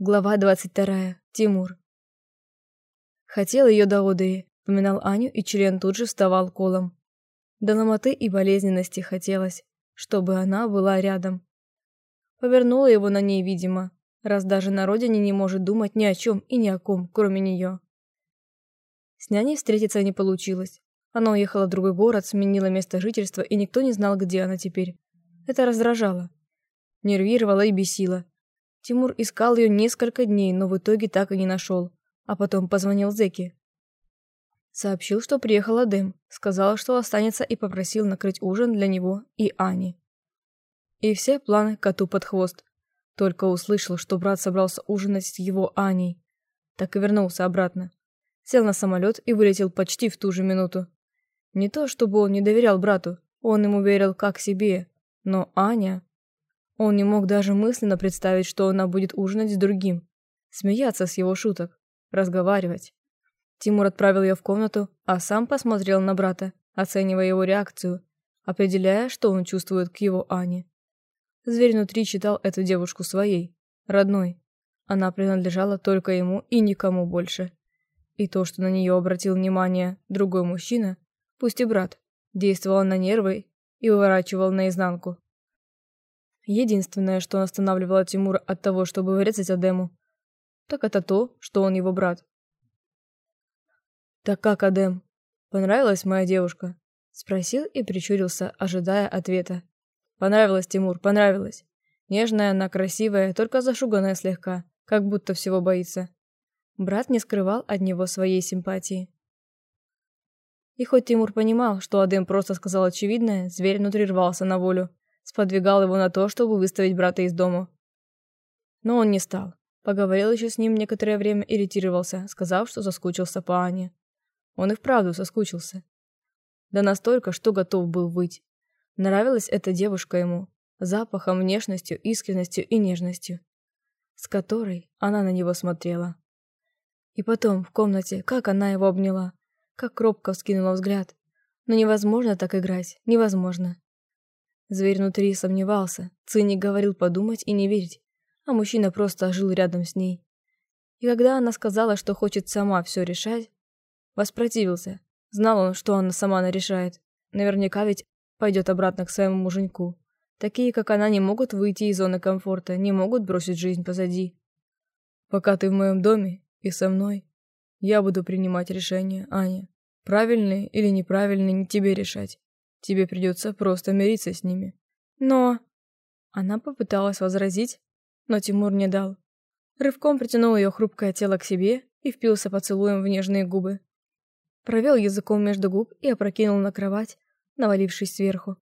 Глава 22. Тимур. Хотел ее до одыри, поминал Аню, и член тут же вставал колом. До ломоты и болезненности хотелось, чтобы она была рядом. Повернула его на ней, видимо, раз даже на родине не может думать ни о чем и ни о ком, кроме нее. С няней встретиться не получилось. Она уехала в другой город, сменила место жительства, и никто не знал, где она теперь. Это раздражало. Нервировало и бесило. Тимур искал ее несколько дней, но в итоге так и не нашел. А потом позвонил Зеке. Сообщил, что приехал Адем, сказал, что останется и попросил накрыть ужин для него и Ани. И все планы коту под хвост. Только услышал, что брат собрался ужинать с его Аней. Так и вернулся обратно. Сел на самолет и вылетел почти в ту же минуту. Не то, чтобы он не доверял брату, он ему верил как себе, но Аня... Он не мог даже мысленно представить, что она будет ужинать с другим, смеяться с его шуток, разговаривать. Тимур отправил ее в комнату, а сам посмотрел на брата, оценивая его реакцию, определяя, что он чувствует к его Ане. Зверь внутри считал эту девушку своей, родной. Она принадлежала только ему и никому больше. И то, что на нее обратил внимание другой мужчина, пусть и брат, действовал на нервы и выворачивал наизнанку. Единственное, что останавливало Тимура от того, чтобы врезать Адему, так это то, что он его брат. «Так как, Адем? Понравилась моя девушка?» Спросил и прищурился, ожидая ответа. «Понравилась, Тимур, понравилась. Нежная она, красивая, только зашуганная слегка, как будто всего боится». Брат не скрывал от него своей симпатии. И хоть Тимур понимал, что Адем просто сказал очевидное, зверь внутри рвался на волю сподвигал его на то, чтобы выставить брата из дома. Но он не стал. Поговорил еще с ним некоторое время и ретировался, сказав, что соскучился по Ане. Он и вправду соскучился. Да настолько, что готов был выть. Нравилась эта девушка ему. Запахом, внешностью, искренностью и нежностью. С которой она на него смотрела. И потом, в комнате, как она его обняла. Как робко вскинула взгляд. Но невозможно так играть, невозможно. Зверь внутри сомневался, циник говорил подумать и не верить, а мужчина просто жил рядом с ней. И когда она сказала, что хочет сама все решать, воспротивился. Знал он, что она сама нарешает. Наверняка ведь пойдет обратно к своему муженьку. Такие, как она, не могут выйти из зоны комфорта, не могут бросить жизнь позади. Пока ты в моем доме и со мной, я буду принимать решения, Аня. Правильные или неправильные, не тебе решать. Тебе придется просто мириться с ними. Но... Она попыталась возразить, но Тимур не дал. Рывком притянул ее хрупкое тело к себе и впился поцелуем в нежные губы. Провел языком между губ и опрокинул на кровать, навалившись сверху.